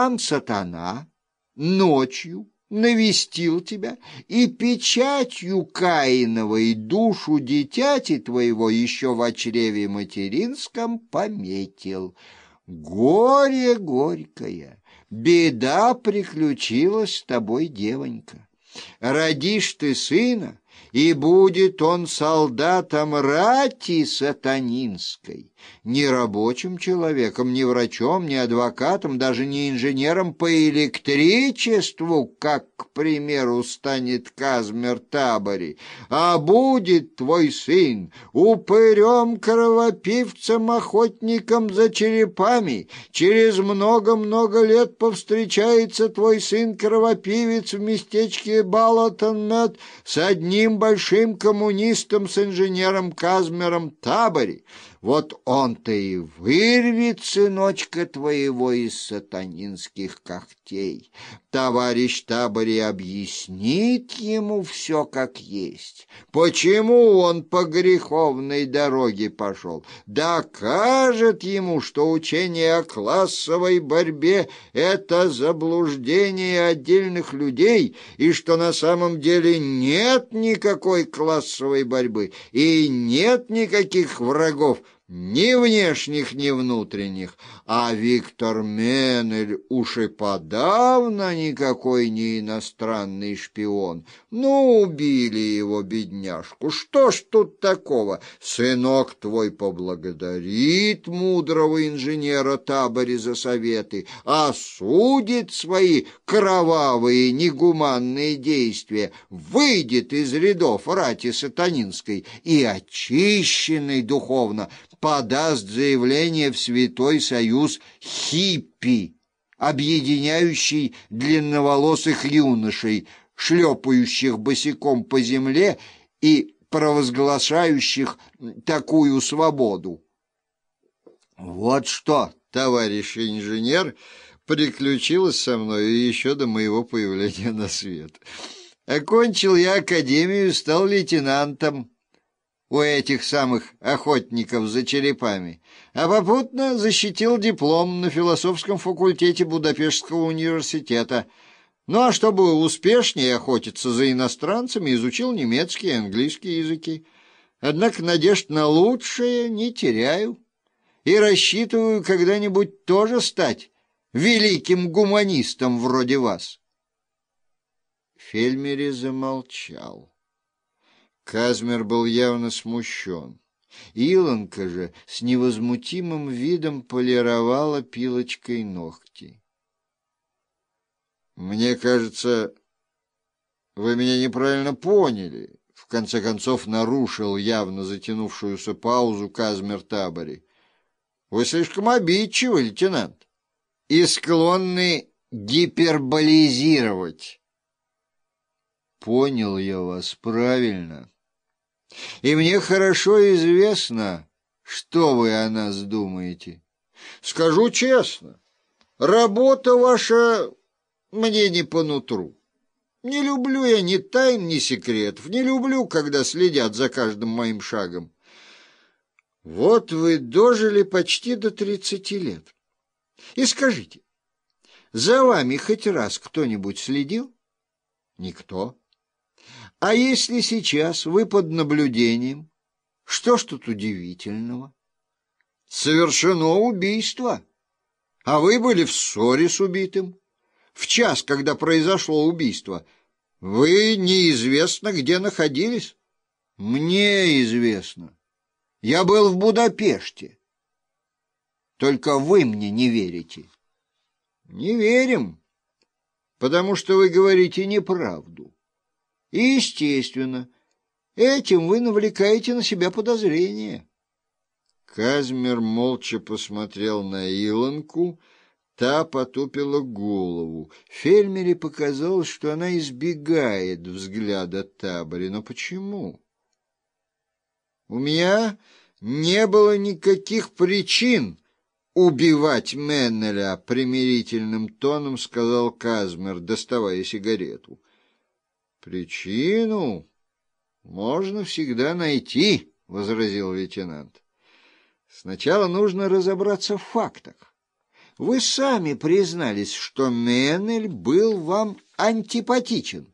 сам сатана ночью навестил тебя и печатью Каиновой душу дитяти твоего еще в чреве материнском пометил. Горе горькое, беда приключилась с тобой, девонька. Родишь ты сына, и будет он солдатом рати сатанинской, не рабочим человеком, не врачом, не адвокатом, даже не инженером по электричеству, как, к примеру, станет Казмер Табори, а будет твой сын упырем-кровопивцем, охотником за черепами. Через много-много лет повстречается твой сын-кровопивец в местечке Балатон-Мед с одним большим коммунистом, с инженером Казмером Табори. Вот он-то и вырвет сыночка твоего из сатанинских когтей. Товарищ Табори объяснит ему все как есть. Почему он по греховной дороге пошел? Докажет ему, что учение о классовой борьбе — это заблуждение отдельных людей, и что на самом деле нет никакой классовой борьбы и нет никаких врагов, ни внешних, ни внутренних, а Виктор Менель уж и подавно никакой не иностранный шпион. Ну, убили его, бедняжку, что ж тут такого? Сынок твой поблагодарит мудрого инженера Табори за советы, осудит свои кровавые, негуманные действия, выйдет из рядов рати сатанинской и очищенный духовно, подаст заявление в Святой Союз хиппи, объединяющий длинноволосых юношей, шлепающих босиком по земле и провозглашающих такую свободу. Вот что, товарищ инженер, приключилось со мной еще до моего появления на свет. Окончил я академию стал лейтенантом у этих самых охотников за черепами, а попутно защитил диплом на философском факультете Будапештского университета. Ну а чтобы успешнее охотиться за иностранцами, изучил немецкий и английский языки. Однако надежд на лучшее не теряю и рассчитываю когда-нибудь тоже стать великим гуманистом вроде вас. Фельмери замолчал. Казмер был явно смущен. Илонка же с невозмутимым видом полировала пилочкой ногти. «Мне кажется, вы меня неправильно поняли», — в конце концов нарушил явно затянувшуюся паузу Казмер Табори. «Вы слишком обидчивы, лейтенант, и склонны гиперболизировать». «Понял я вас правильно». И мне хорошо известно, что вы о нас думаете. Скажу честно, работа ваша мне не по нутру. Не люблю я ни тайн, ни секретов, не люблю, когда следят за каждым моим шагом. Вот вы дожили почти до тридцати лет. И скажите, за вами хоть раз кто-нибудь следил? Никто. А если сейчас вы под наблюдением, что ж тут удивительного? Совершено убийство, а вы были в ссоре с убитым. В час, когда произошло убийство, вы неизвестно, где находились? Мне известно. Я был в Будапеште. Только вы мне не верите. Не верим, потому что вы говорите неправду. И, естественно, этим вы навлекаете на себя подозрения. Казмер молча посмотрел на Илонку, та потупила голову. Фельмере показалось, что она избегает взгляда Табори. Но почему? У меня не было никаких причин убивать Меннеля, примирительным тоном сказал Казмер, доставая сигарету. Причину можно всегда найти, — возразил лейтенант. Сначала нужно разобраться в фактах. Вы сами признались, что Менель был вам антипатичен.